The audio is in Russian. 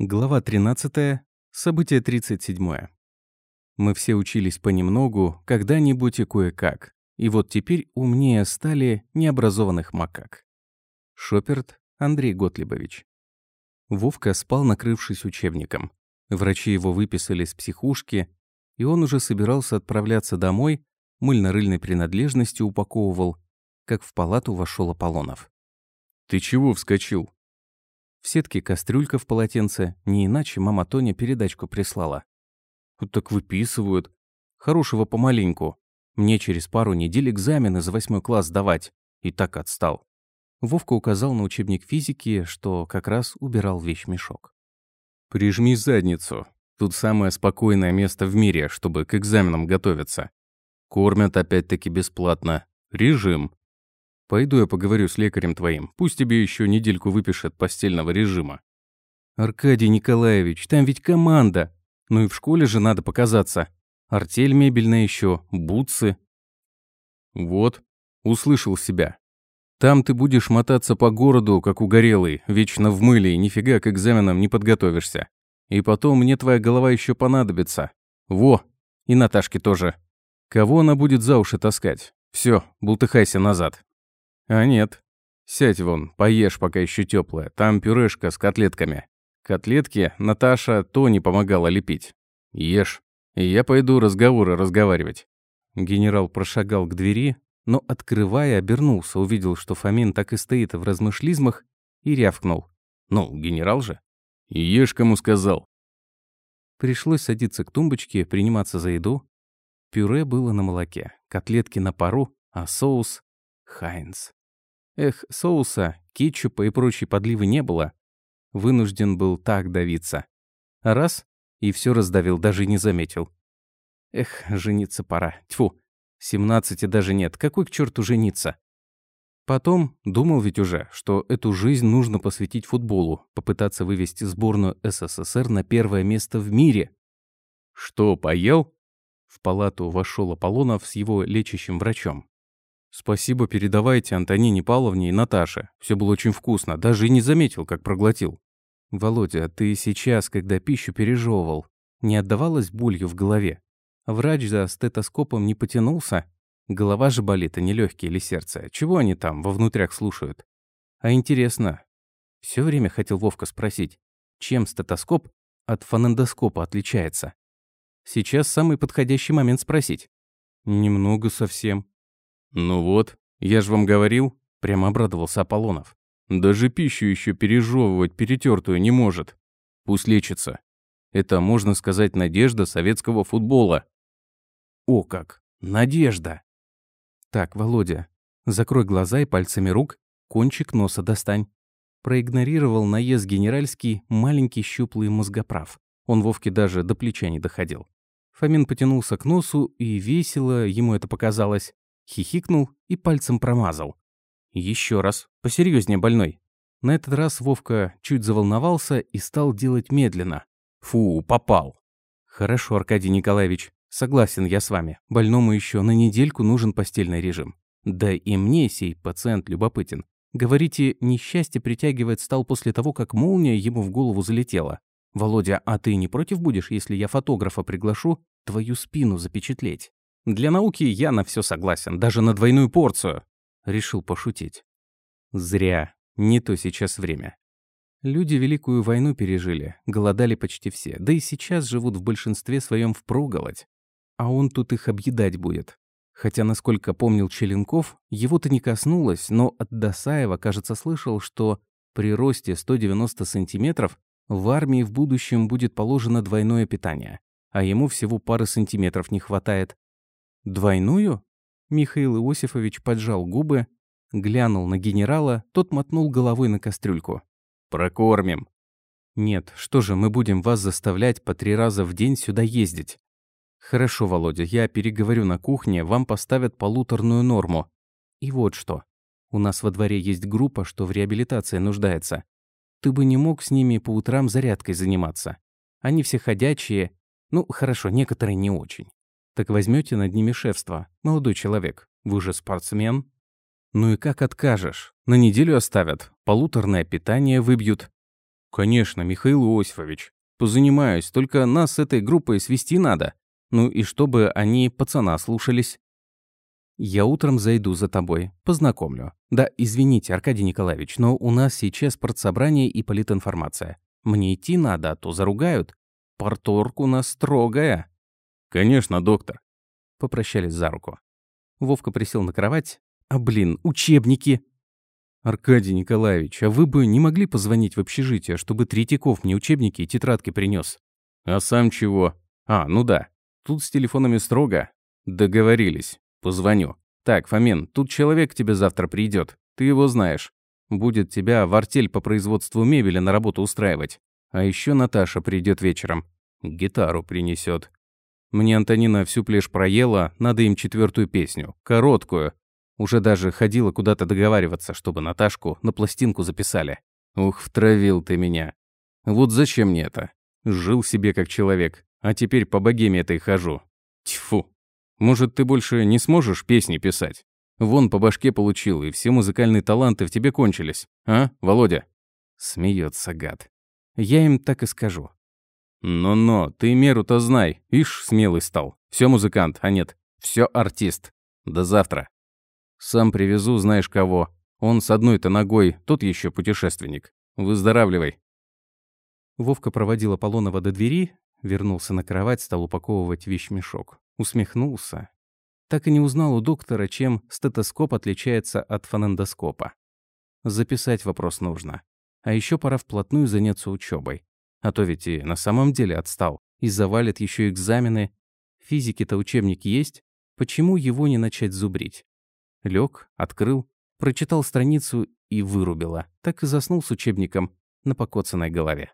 Глава 13. Событие 37. Мы все учились понемногу, когда-нибудь и кое-как. И вот теперь умнее стали необразованных макак. Шоперт Андрей Готлибович. Вовка спал, накрывшись учебником. Врачи его выписали с психушки, и он уже собирался отправляться домой, мыльно-рыльной принадлежности упаковывал, как в палату вошел Аполлонов. «Ты чего вскочил?» В сетке кастрюлька в полотенце, не иначе мама Тоня передачку прислала. «Так выписывают. Хорошего помаленьку. Мне через пару недель экзамены за восьмой класс сдавать. И так отстал». Вовка указал на учебник физики, что как раз убирал вещмешок. «Прижми задницу. Тут самое спокойное место в мире, чтобы к экзаменам готовиться. Кормят опять-таки бесплатно. Режим. Пойду я поговорю с лекарем твоим. Пусть тебе еще недельку выпишет постельного режима. Аркадий Николаевич, там ведь команда. Ну и в школе же надо показаться. Артель мебельная еще, бутсы. Вот, услышал себя. Там ты будешь мотаться по городу, как угорелый, вечно в мыле, и нифига к экзаменам не подготовишься. И потом мне твоя голова еще понадобится. Во, и Наташке тоже. Кого она будет за уши таскать? Все, бултыхайся назад. А нет. Сядь вон, поешь, пока еще теплая. Там пюрешка с котлетками. Котлетки Наташа то не помогала лепить. Ешь. И я пойду разговоры разговаривать. Генерал прошагал к двери, но, открывая, обернулся, увидел, что Фомин так и стоит в размышлизмах, и рявкнул. «Ну, генерал же». «Ешь, кому сказал». Пришлось садиться к тумбочке, приниматься за еду. Пюре было на молоке, котлетки на пару, а соус — Хайнс. Эх, соуса, кетчупа и прочей подливы не было. Вынужден был так давиться. Раз — и все раздавил, даже не заметил. Эх, жениться пора. Тьфу, семнадцати даже нет. Какой к черту жениться? Потом думал ведь уже, что эту жизнь нужно посвятить футболу, попытаться вывести сборную СССР на первое место в мире. Что, поел? В палату вошел Аполлонов с его лечащим врачом. Спасибо передавайте Антонине Павловне и Наташе. Все было очень вкусно, даже и не заметил, как проглотил. Володя, ты сейчас, когда пищу пережевывал, не отдавалась болью в голове? Врач за стетоскопом не потянулся? Голова же болит, а не легкие или сердце. Чего они там во внутрях слушают? А интересно, все время хотел Вовка спросить, чем стетоскоп от фонендоскопа отличается? Сейчас самый подходящий момент спросить. Немного совсем. «Ну вот, я же вам говорил», — прямо обрадовался Аполлонов. «Даже пищу еще пережевывать перетертую не может. Пусть лечится. Это, можно сказать, надежда советского футбола». «О как! Надежда!» «Так, Володя, закрой глаза и пальцами рук кончик носа достань». Проигнорировал наезд генеральский маленький щуплый мозгоправ. Он Вовке даже до плеча не доходил. Фомин потянулся к носу, и весело, ему это показалось, хихикнул и пальцем промазал. Еще раз, посерьезнее больной. На этот раз Вовка чуть заволновался и стал делать медленно. Фу, попал. Хорошо, Аркадий Николаевич, согласен я с вами. Больному еще на недельку нужен постельный режим. Да и мне сей пациент любопытен. Говорите, несчастье притягивает стал после того, как молния ему в голову залетела. Володя, а ты не против будешь, если я фотографа приглашу твою спину запечатлеть? Для науки я на все согласен, даже на двойную порцию. Решил пошутить. Зря. Не то сейчас время. Люди Великую войну пережили, голодали почти все, да и сейчас живут в большинстве своем впроголодь. А он тут их объедать будет. Хотя, насколько помнил Челенков, его-то не коснулось, но от Досаева, кажется, слышал, что при росте 190 сантиметров в армии в будущем будет положено двойное питание, а ему всего пары сантиметров не хватает. «Двойную?» Михаил Иосифович поджал губы, глянул на генерала, тот мотнул головой на кастрюльку. «Прокормим». «Нет, что же, мы будем вас заставлять по три раза в день сюда ездить?» «Хорошо, Володя, я переговорю на кухне, вам поставят полуторную норму. И вот что. У нас во дворе есть группа, что в реабилитации нуждается. Ты бы не мог с ними по утрам зарядкой заниматься. Они все ходячие. Ну, хорошо, некоторые не очень. Так возьмете над ними шефство, молодой человек. Вы же спортсмен. Ну и как откажешь? На неделю оставят, полуторное питание выбьют. Конечно, Михаил Иосифович. Позанимаюсь, только нас с этой группой свести надо. Ну и чтобы они пацана слушались. Я утром зайду за тобой, познакомлю. Да, извините, Аркадий Николаевич, но у нас сейчас партсобрание и политинформация. Мне идти надо, а то заругают. Порторг у нас строгая. Конечно, доктор. Попрощались за руку. Вовка присел на кровать. А блин, учебники. Аркадий Николаевич, а вы бы не могли позвонить в общежитие, чтобы Третьяков мне учебники и тетрадки принес? А сам чего? А, ну да. Тут с телефонами строго. Договорились. Позвоню. Так, Фомин, тут человек к тебе завтра придет. Ты его знаешь. Будет тебя в артель по производству мебели на работу устраивать. А еще Наташа придет вечером. Гитару принесет. Мне Антонина всю плешь проела, надо им четвертую песню. Короткую. Уже даже ходила куда-то договариваться, чтобы Наташку на пластинку записали. Ух, втравил ты меня. Вот зачем мне это? Жил себе как человек, а теперь по богеме этой хожу. Тьфу. Может, ты больше не сможешь песни писать? Вон по башке получил, и все музыкальные таланты в тебе кончились. А, Володя?» Смеется гад. «Я им так и скажу». «Но-но, ты меру-то знай. Ишь, смелый стал. Все музыкант, а нет, все артист. До завтра. Сам привезу, знаешь кого. Он с одной-то ногой, тот еще путешественник. Выздоравливай». Вовка проводил Аполлонова до двери, вернулся на кровать, стал упаковывать вещмешок. Усмехнулся. Так и не узнал у доктора, чем стетоскоп отличается от фонендоскопа. Записать вопрос нужно. А еще пора вплотную заняться учебой. А то ведь и на самом деле отстал. И завалит еще экзамены. Физики-то учебник есть. Почему его не начать зубрить? Лег, открыл, прочитал страницу и вырубила. Так и заснул с учебником на покоцанной голове.